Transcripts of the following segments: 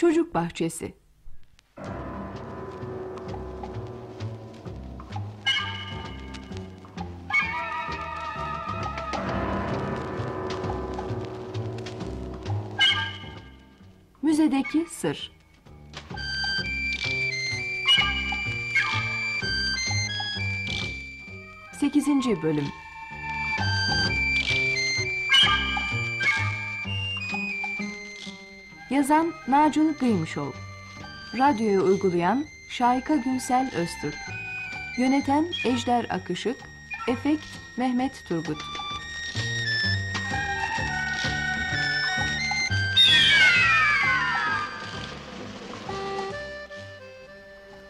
Çocuk Bahçesi. Müzedeki Sır. Sekizinci Bölüm Yazan Nacun Gıymışoğlu. Radyoyu uygulayan Şayka Günsel Öztürk. Yöneten Ejder Akışık Efekt Mehmet Turgut.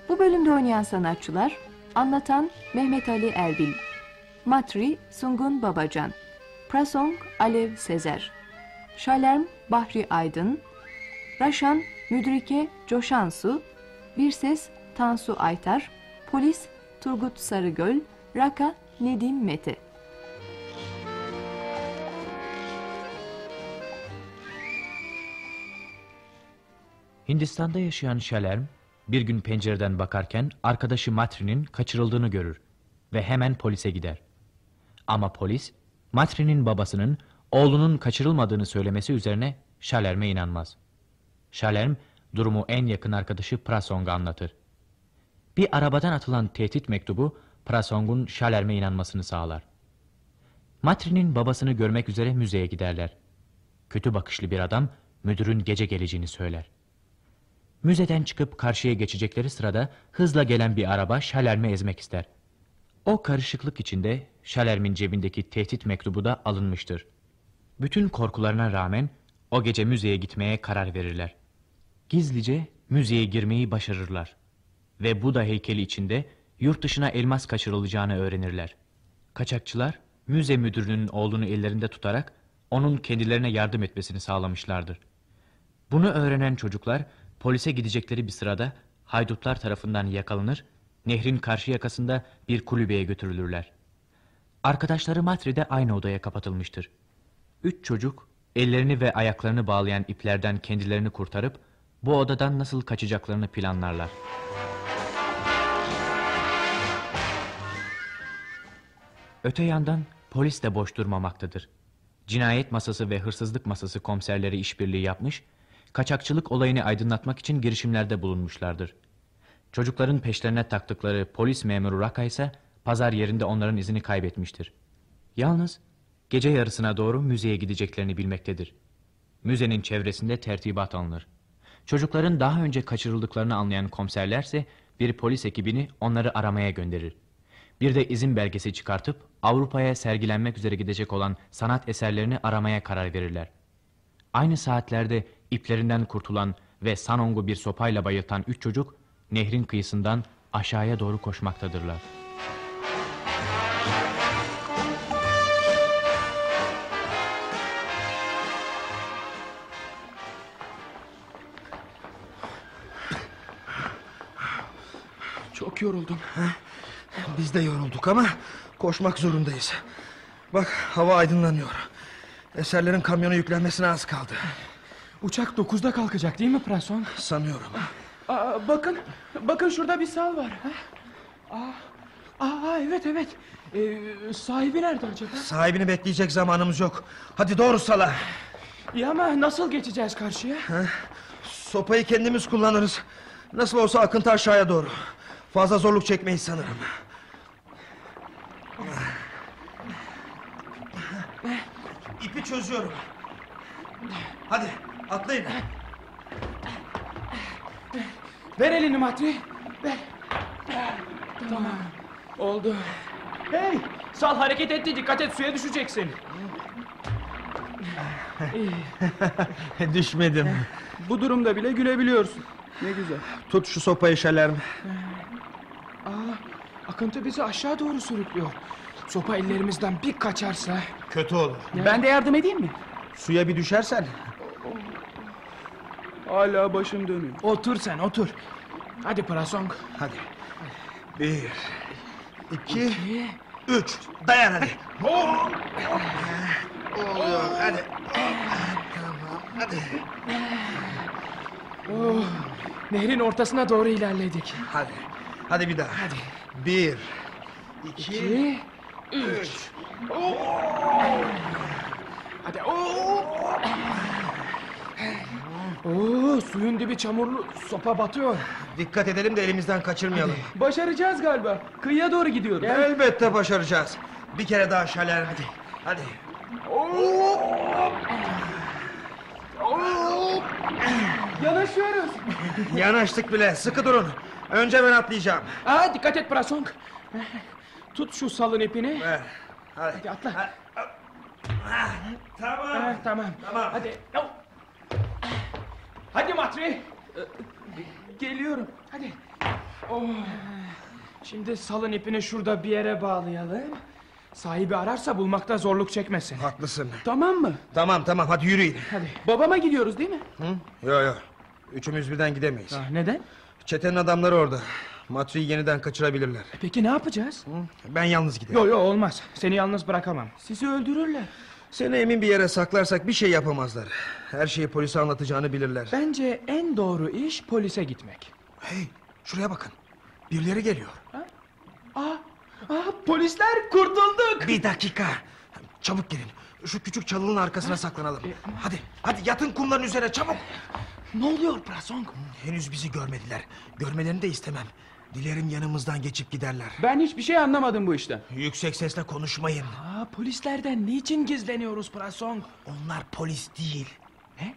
Bu bölümde oynayan sanatçılar Anlatan Mehmet Ali Erbil Matri Sungun Babacan Prasong Alev Sezer Şalerm Bahri Aydın Raşan Müdrike Coşansu Bir Ses Tansu Aytar Polis Turgut Sarıgöl Raka Nedim Mete Hindistan'da yaşayan Şalerm bir gün pencereden bakarken arkadaşı Matri'nin kaçırıldığını görür ve hemen polise gider. Ama polis Matri'nin babasının oğlunun kaçırılmadığını söylemesi üzerine Şalerm'e inanmaz. Şalerm durumu en yakın arkadaşı Prasong'a anlatır. Bir arabadan atılan tehdit mektubu Prasong'un Şalerm'e inanmasını sağlar. Matri'nin babasını görmek üzere müzeye giderler. Kötü bakışlı bir adam müdürün gece geleceğini söyler. Müzeden çıkıp karşıya geçecekleri sırada hızla gelen bir araba Şalerm'i ezmek ister. O karışıklık içinde Şalerm'in cebindeki tehdit mektubu da alınmıştır. Bütün korkularına rağmen o gece müzeye gitmeye karar verirler. Gizlice müzeye girmeyi başarırlar. Ve Buda heykeli içinde yurt dışına elmas kaçırılacağını öğrenirler. Kaçakçılar müze müdürünün oğlunu ellerinde tutarak onun kendilerine yardım etmesini sağlamışlardır. Bunu öğrenen çocuklar polise gidecekleri bir sırada haydutlar tarafından yakalanır, nehrin karşı yakasında bir kulübeye götürülürler. Arkadaşları Matri'de aynı odaya kapatılmıştır. Üç çocuk ellerini ve ayaklarını bağlayan iplerden kendilerini kurtarıp bu odadan nasıl kaçacaklarını planlarlar. Öte yandan polis de boş durmamaktadır. Cinayet masası ve hırsızlık masası komiserleri işbirliği yapmış, kaçakçılık olayını aydınlatmak için girişimlerde bulunmuşlardır. Çocukların peşlerine taktıkları polis memuru Raka ise pazar yerinde onların izini kaybetmiştir. Yalnız gece yarısına doğru müzeye gideceklerini bilmektedir. Müzenin çevresinde tertibat alınır. Çocukların daha önce kaçırıldıklarını anlayan komiserlerse bir polis ekibini onları aramaya gönderir. Bir de izin belgesi çıkartıp Avrupa'ya sergilenmek üzere gidecek olan sanat eserlerini aramaya karar verirler. Aynı saatlerde iplerinden kurtulan ve Sanong'u bir sopayla bayıltan üç çocuk nehrin kıyısından aşağıya doğru koşmaktadırlar. Çok yoruldum. Biz de yorulduk ama koşmak zorundayız. Bak hava aydınlanıyor. Eserlerin kamyona yüklenmesine az kaldı. Uçak dokuzda kalkacak değil mi Prason? Sanıyorum. Aa, bakın, bakın şurada bir sal var. Aa, aa, evet evet. Ee, sahibi nerede acaba? Sahibini bekleyecek zamanımız yok. Hadi doğru sala. İyi ama nasıl geçeceğiz karşıya? Sopayı kendimiz kullanırız. Nasıl olsa akıntı aşağıya doğru. Fazla zorluk çekmeyiz sanırım. İpi çözüyorum. Hadi atlayın. Ver elini Matri. Ver. Tamam. Oldu. Hey, sal hareket etti. Dikkat et suya düşeceksin. Düşmedim. Bu durumda bile gülebiliyorsun. Ne güzel. Tut şu sopayı şalerm. Aa, akıntı bizi aşağı doğru sürüklüyor. Sopa ellerimizden bir kaçarsa... Kötü olur. Ben de yardım edeyim mi? Suya bir düşersen. Hala başım dönüyor. Otur sen otur. Hadi Prasong. Hadi. Bir, iki, üç. Dayan hadi. Oluyor hadi. Tamam hadi. Oh, nehrin ortasına doğru ilerledik. Hadi. Hadi bir daha. Hadi. Bir. iki, İki, üç. Oh! Hadi. Oo. Oo, suyun dibi çamurlu. Sopa batıyor. Dikkat edelim de elimizden kaçırmayalım. Başaracağız galiba. Kıyıya doğru gidiyoruz. Elbette başaracağız. Bir kere daha şaler. Hadi. Hadi. Yanaşıyoruz. Yanaştık bile. Sıkı durun. Önce ben atlayacağım. Aa, dikkat et Prasong. Tut şu salın ipini. Ver. Hadi. Hadi atla. Tamam. Ha, tamam. Tamam. Hadi. Hadi Matri. Geliyorum. Hadi. Oh. Şimdi salın ipini şurada bir yere bağlayalım. Sahibi ararsa bulmakta zorluk çekmesin. Haklısın. Tamam mı? Tamam tamam hadi yürüyün. Hadi. Babama gidiyoruz değil mi? Hı? Yo yo. Üçümüz birden gidemeyiz. Ah, neden? Çetenin adamları orada. Matri'yi yeniden kaçırabilirler. Peki ne yapacağız? Ben yalnız giderim. Yo yo olmaz. Seni yalnız bırakamam. Sizi öldürürler. Seni emin bir yere saklarsak bir şey yapamazlar. Her şeyi polise anlatacağını bilirler. Bence en doğru iş polise gitmek. Hey şuraya bakın. Birileri geliyor. Aa, aa polisler kurtulduk. Bir dakika. Çabuk gelin. Şu küçük çalının arkasına saklanalım. Hadi hadi yatın kumların üzerine çabuk. Ne oluyor Prasong? Henüz bizi görmediler. Görmelerini de istemem. Dilerim yanımızdan geçip giderler. Ben hiçbir şey anlamadım bu işten. Yüksek sesle konuşmayın. Aa, polislerden niçin gizleniyoruz Prasong? Onlar polis değil. Ne?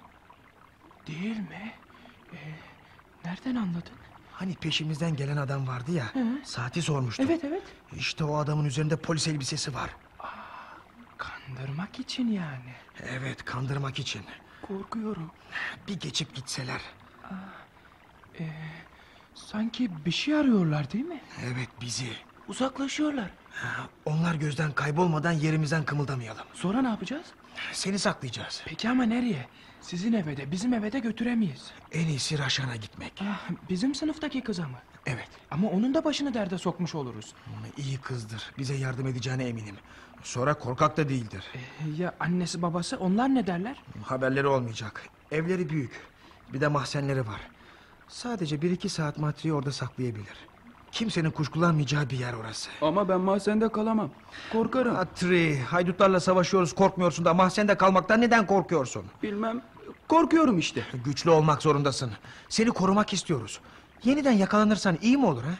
Değil mi? Ee, nereden anladın? Hani peşimizden gelen adam vardı ya. Saati sormuştum. Evet evet. İşte o adamın üzerinde polis elbisesi var. Kandırmak için yani. Evet kandırmak için. Korkuyorum. Bir geçip gitseler. Sanki bir şey arıyorlar değil mi? Evet bizi. Uzaklaşıyorlar. Onlar gözden kaybolmadan yerimizden kımıldamayalım. Sonra ne yapacağız? Seni saklayacağız. Peki ama nereye? Sizin eve de bizim eve de götüremeyiz. En iyisi Raşan'a gitmek. Ah, bizim sınıftaki kıza mı? Evet. Ama onun da başını derde sokmuş oluruz. iyi kızdır. Bize yardım edeceğine eminim. Sonra korkak da değildir. Ee, ya annesi babası onlar ne derler? Haberleri olmayacak. Evleri büyük. Bir de mahzenleri var. Sadece bir iki saat Matri'yi orada saklayabilir. Kimsenin kuşkulanmayacağı bir yer orası. Ama ben mahzende kalamam. Korkarım. Matri, haydutlarla savaşıyoruz korkmuyorsun da mahzende kalmaktan neden korkuyorsun? Bilmem. Korkuyorum işte. Güçlü olmak zorundasın. Seni korumak istiyoruz. Yeniden yakalanırsan iyi mi olur ha?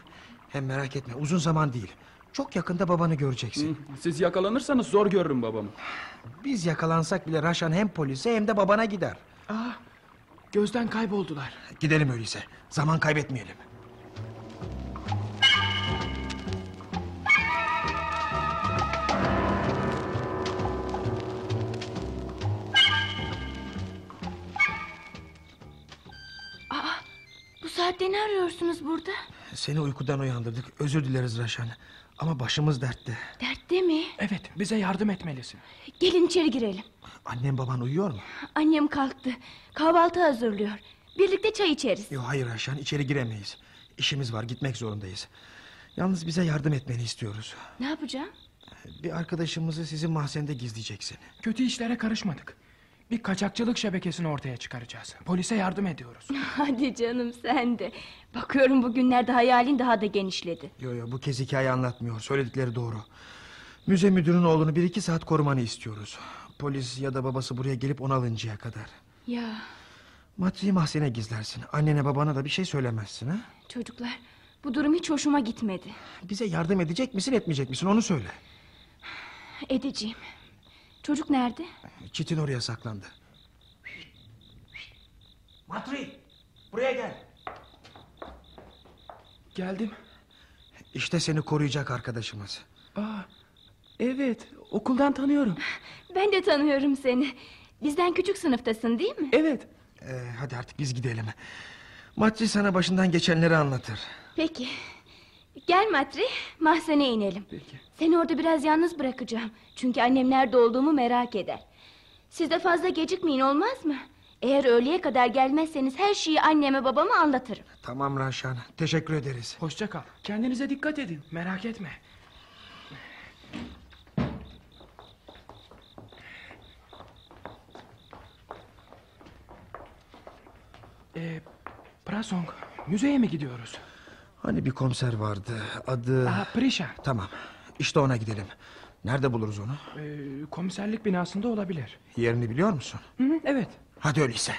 Hem merak etme uzun zaman değil. Çok yakında babanı göreceksin. Siz yakalanırsanız zor görürüm babamı. Biz yakalansak bile Raşan hem polise hem de babana gider. Ah, gözden kayboldular. Gidelim öyleyse. Zaman kaybetmeyelim. Saatte ne arıyorsunuz burada? Seni uykudan uyandırdık. Özür dileriz Raşan. Ama başımız dertte. Dertte mi? Evet, bize yardım etmelisin. Gelin içeri girelim. Annem baban uyuyor mu? Annem kalktı. Kahvaltı hazırlıyor. Birlikte çay içeriz. Yok hayır Raşan içeri giremeyiz. İşimiz var gitmek zorundayız. Yalnız bize yardım etmeni istiyoruz. Ne yapacağım? Bir arkadaşımızı sizin mahzende gizleyeceksin. Kötü işlere karışmadık. Bir kaçakçılık şebekesini ortaya çıkaracağız. Polise yardım ediyoruz. Hadi canım sen de. Bakıyorum bugünlerde hayalin daha da genişledi. Yo yo bu kez hikaye anlatmıyor. Söyledikleri doğru. Müze müdürünün oğlunu bir iki saat korumanı istiyoruz. Polis ya da babası buraya gelip onu alıncaya kadar. Ya Matri'yi mahzene gizlersin. Annene babana da bir şey söylemezsin ha? çocuklar bu durum hiç hoşuma gitmedi. Bize yardım edecek misin etmeyecek misin onu söyle. Edeceğim. Çocuk nerede? Çitin oraya saklandı. Matri buraya gel. Geldim. İşte seni koruyacak arkadaşımız. Aa, evet, okuldan tanıyorum. Ben de tanıyorum seni. Bizden küçük sınıftasın değil mi? Evet. Ee, hadi artık biz gidelim. Matri sana başından geçenleri anlatır. Peki. Gel Matri, mahzene inelim. Peki. Seni orada biraz yalnız bırakacağım. Çünkü annem nerede olduğumu merak eder. Siz de fazla gecikmeyin olmaz mı? Eğer öğleye kadar gelmezseniz her şeyi anneme babama anlatırım. Tamam Raşan teşekkür ederiz. Hoşça kal. Kendinize dikkat edin. Merak etme. Ee, Prasong, müzeye mi gidiyoruz? Hani bir komiser vardı adı... Aa, Prişa. Tamam işte ona gidelim. Nerede buluruz onu? Ee, komiserlik binasında olabilir. Yerini biliyor musun? Hı hı, evet. Hadi öyleyse.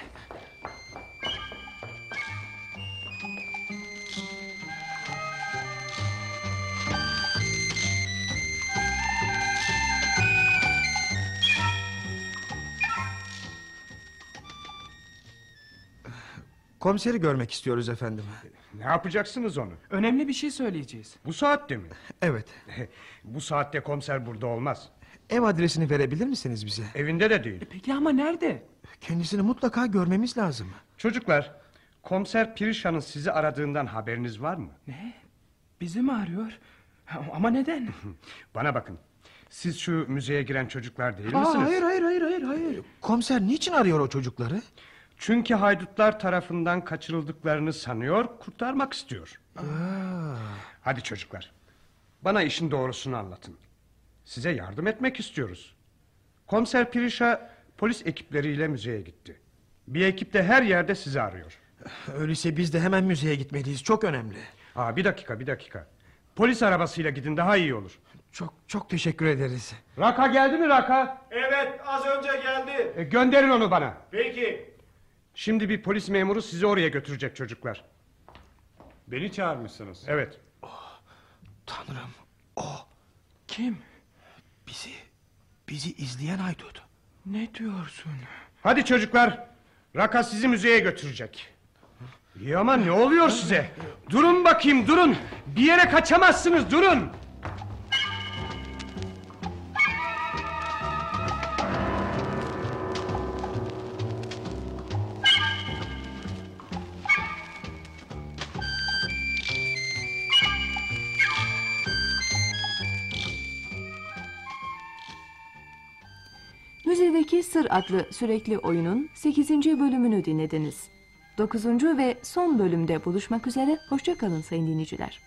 Komiseri görmek istiyoruz efendim. Ne yapacaksınız onu? Önemli bir şey söyleyeceğiz. Bu saatte mi? Evet. Bu saatte komiser burada olmaz. Ev adresini verebilir misiniz bize? Evinde de değil. Peki ama nerede? Kendisini mutlaka görmemiz lazım. Çocuklar, komiser Pirişan'ın sizi aradığından haberiniz var mı? Bizi mi arıyor? Ama neden? Bana bakın. Siz şu müzeye giren çocuklar değil Aa, misiniz? hayır hayır hayır hayır hayır. Komiser niçin arıyor o çocukları? Çünkü haydutlar tarafından kaçırıldıklarını sanıyor, kurtarmak istiyor. Hadi çocuklar. Bana işin doğrusunu anlatın. Size yardım etmek istiyoruz. Komiser Pirişa polis ekipleriyle müzeye gitti. Bir ekip de her yerde sizi arıyor. Öyleyse biz de hemen müzeye gitmeliyiz. Çok önemli. Aa, bir dakika bir dakika. Polis arabasıyla gidin daha iyi olur. Çok çok teşekkür ederiz. Raka geldi mi Raka? Evet az önce geldi. E, gönderin onu bana. Peki. Şimdi bir polis memuru sizi oraya götürecek çocuklar. Beni çağırmışsınız. Evet. Tanrım Kim? bizi bizi izleyen haydut. Ne diyorsun? Hadi çocuklar. Raka sizi müzeye götürecek. İyi ama ne oluyor size? Durun bakayım durun. Bir yere kaçamazsınız durun. Sır adlı sürekli oyunun 8. bölümünü dinlediniz. 9. ve son bölümde buluşmak üzere, hoşçakalın sayın dinleyiciler.